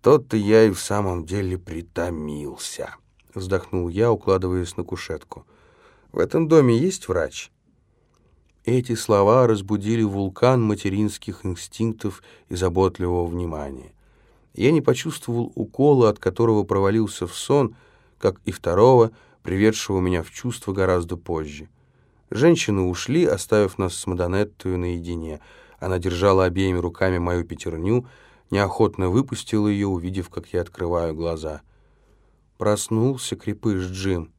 «Что-то я и в самом деле притомился», — вздохнул я, укладываясь на кушетку. «В этом доме есть врач?» Эти слова разбудили вулкан материнских инстинктов и заботливого внимания. Я не почувствовал укола, от которого провалился в сон, как и второго, приведшего меня в чувство гораздо позже. Женщины ушли, оставив нас с Мадонеттою наедине. Она держала обеими руками мою пятерню, неохотно выпустила ее, увидев, как я открываю глаза. Проснулся крепыш Джим.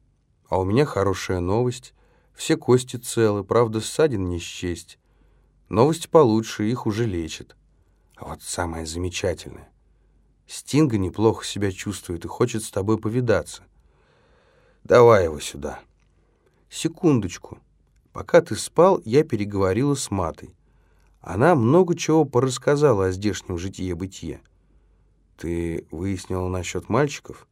А у меня хорошая новость. Все кости целы, правда, ссадин не счесть. Новость получше, их уже лечат. А вот самое замечательное. Стинга неплохо себя чувствует и хочет с тобой повидаться. Давай его сюда. Секундочку. Пока ты спал, я переговорила с Матой. Она много чего порассказала о здешнем житие-бытие. Ты выяснила насчет мальчиков?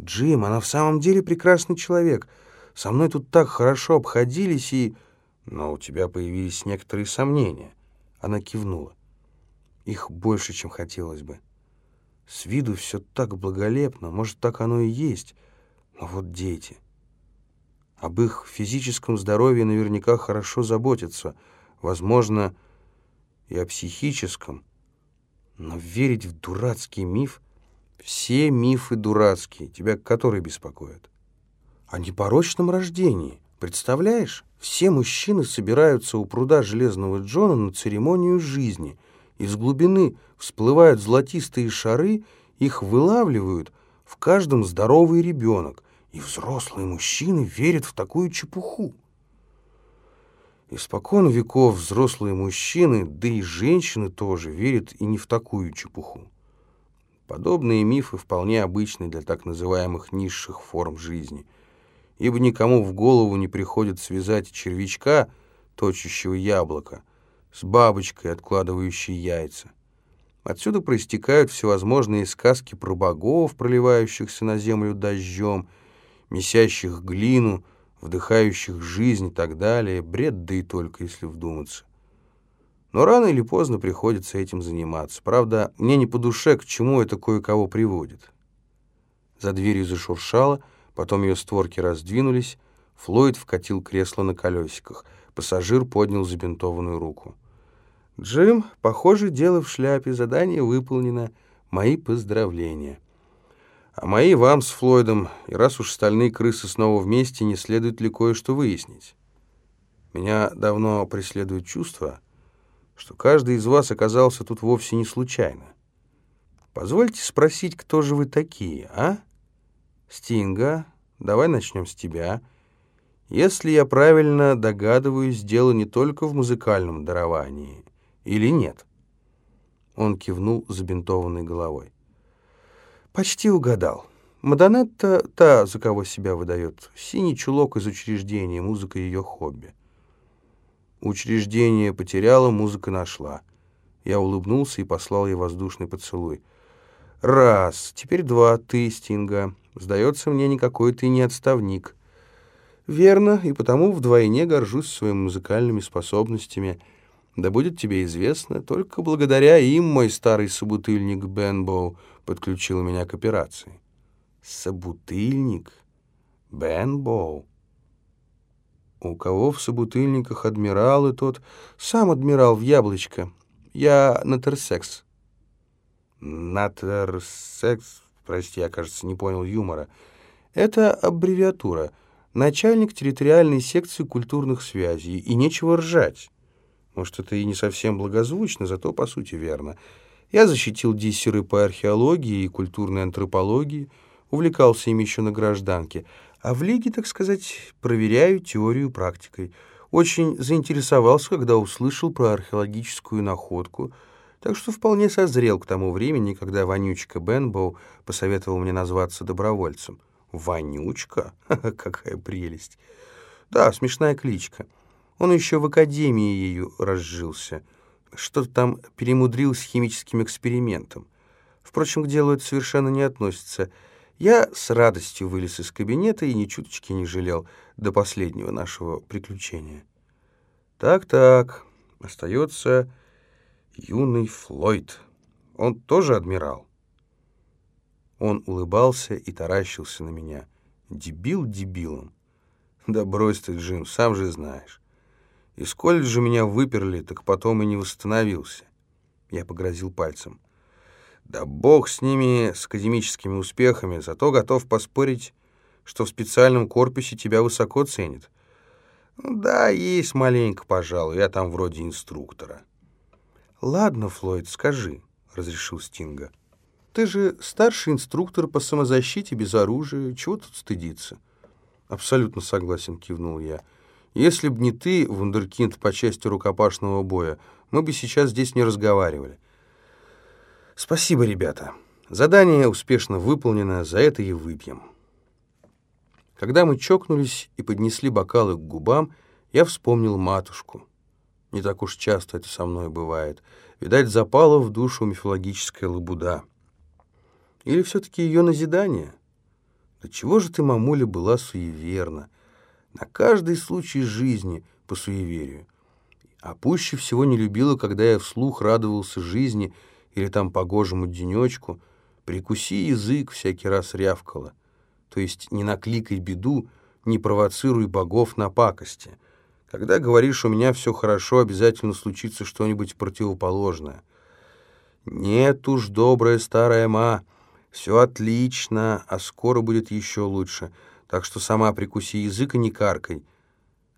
Джим, она в самом деле прекрасный человек. Со мной тут так хорошо обходились и... Но у тебя появились некоторые сомнения. Она кивнула. Их больше, чем хотелось бы. С виду все так благолепно, может, так оно и есть. Но вот дети. Об их физическом здоровье наверняка хорошо заботятся. Возможно, и о психическом. Но верить в дурацкий миф... Все мифы дурацкие. Тебя который беспокоит? О непорочном рождении. Представляешь? Все мужчины собираются у пруда Железного Джона на церемонию жизни — из глубины всплывают золотистые шары, их вылавливают, в каждом здоровый ребенок, и взрослые мужчины верят в такую чепуху. Испокон веков взрослые мужчины, да и женщины тоже, верят и не в такую чепуху. Подобные мифы вполне обычны для так называемых низших форм жизни, ибо никому в голову не приходит связать червячка, точащего яблоко, с бабочкой, откладывающей яйца. Отсюда проистекают всевозможные сказки про богов, проливающихся на землю дождем, месящих глину, вдыхающих жизнь и так далее. Бред, да и только, если вдуматься. Но рано или поздно приходится этим заниматься. Правда, мне не по душе, к чему это кое-кого приводит. За дверью зашуршало, потом ее створки раздвинулись, Флойд вкатил кресло на колесиках. Пассажир поднял забинтованную руку. «Джим, похоже, дело в шляпе, задание выполнено. Мои поздравления». «А мои вам с Флойдом, и раз уж стальные крысы снова вместе, не следует ли кое-что выяснить? Меня давно преследует чувство, что каждый из вас оказался тут вовсе не случайно. Позвольте спросить, кто же вы такие, а? Стинга, давай начнем с тебя». Если я правильно догадываюсь, дело не только в музыкальном даровании или нет?» Он кивнул забинтованной головой. «Почти угадал. Мадонетта — та, за кого себя выдает. Синий чулок из учреждения, музыка ее хобби. Учреждение потеряло, музыка нашла. Я улыбнулся и послал ей воздушный поцелуй. «Раз, теперь два, ты, Стинга. Сдается мне, никакой ты не отставник». «Верно, и потому вдвойне горжусь своими музыкальными способностями». Да будет тебе известно, только благодаря им мой старый собутыльник Бенбоу подключил меня к операции. Собутыльник? Бенбоу? У кого в собутыльниках адмирал и тот? Сам адмирал в яблочко. Я натерсекс. Натерсекс? Прости, я, кажется, не понял юмора. Это аббревиатура. Начальник территориальной секции культурных связей. И нечего ржать. Может, это и не совсем благозвучно, зато по сути верно. Я защитил диссеры по археологии и культурной антропологии, увлекался ими еще на гражданке, а в Лиге, так сказать, проверяю теорию практикой. Очень заинтересовался, когда услышал про археологическую находку, так что вполне созрел к тому времени, когда Вонючка Бенбоу посоветовал мне назваться добровольцем. Вонючка? Какая прелесть! Да, смешная кличка. Он еще в академии ею разжился. Что-то там перемудрил с химическим экспериментом. Впрочем, к делу это совершенно не относится. Я с радостью вылез из кабинета и ни чуточки не жалел до последнего нашего приключения. Так-так, остается юный Флойд. Он тоже адмирал? Он улыбался и таращился на меня. Дебил дебилом. Да брось ты, Джим, сам же знаешь. Из колледжа меня выперли, так потом и не восстановился. Я погрозил пальцем. Да бог с ними, с академическими успехами, зато готов поспорить, что в специальном корпусе тебя высоко ценят. Ну, да, есть маленько, пожалуй, я там вроде инструктора. Ладно, Флойд, скажи, разрешил Стинга. Ты же старший инструктор по самозащите без оружия, чего тут стыдиться? Абсолютно согласен, кивнул я. Если б не ты, вундеркинд по части рукопашного боя, мы бы сейчас здесь не разговаривали. Спасибо, ребята. Задание успешно выполнено, за это и выпьем. Когда мы чокнулись и поднесли бокалы к губам, я вспомнил матушку. Не так уж часто это со мной бывает. Видать, запала в душу мифологическая лабуда. Или все-таки ее назидание? Да чего же ты, мамуля, была суеверна? На каждый случай жизни по суеверию. А пуще всего не любила, когда я вслух радовался жизни или там погожему денечку. Прикуси язык, всякий раз рявкала. То есть не накликай беду, не провоцируй богов на пакости. Когда говоришь «у меня все хорошо», обязательно случится что-нибудь противоположное. Нет уж, добрая старая ма, все отлично, а скоро будет еще лучше, так что сама прикуси язык и не каркай.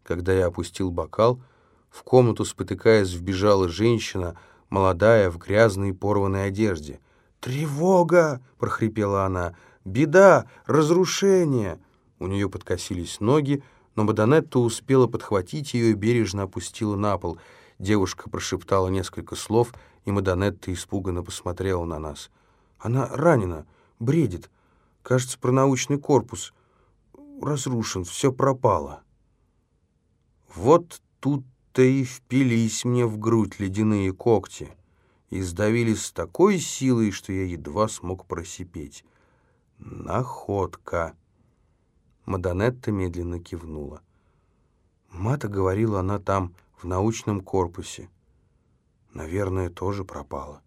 Когда я опустил бокал, в комнату, спотыкаясь, вбежала женщина, молодая, в грязной и порванной одежде. «Тревога!» — прохрипела она. «Беда! Разрушение!» У нее подкосились ноги, но Бадонетта успела подхватить ее и бережно опустила на пол. Девушка прошептала несколько слов, и Мадонетта испуганно посмотрела на нас. «Она ранена, бредит. Кажется, про научный корпус. Разрушен, все пропало». Вот тут-то и впились мне в грудь ледяные когти и сдавили с такой силой, что я едва смог просипеть. «Находка!» Мадонетта медленно кивнула. Мата говорила, она там, в научном корпусе. Наверное, тоже пропала.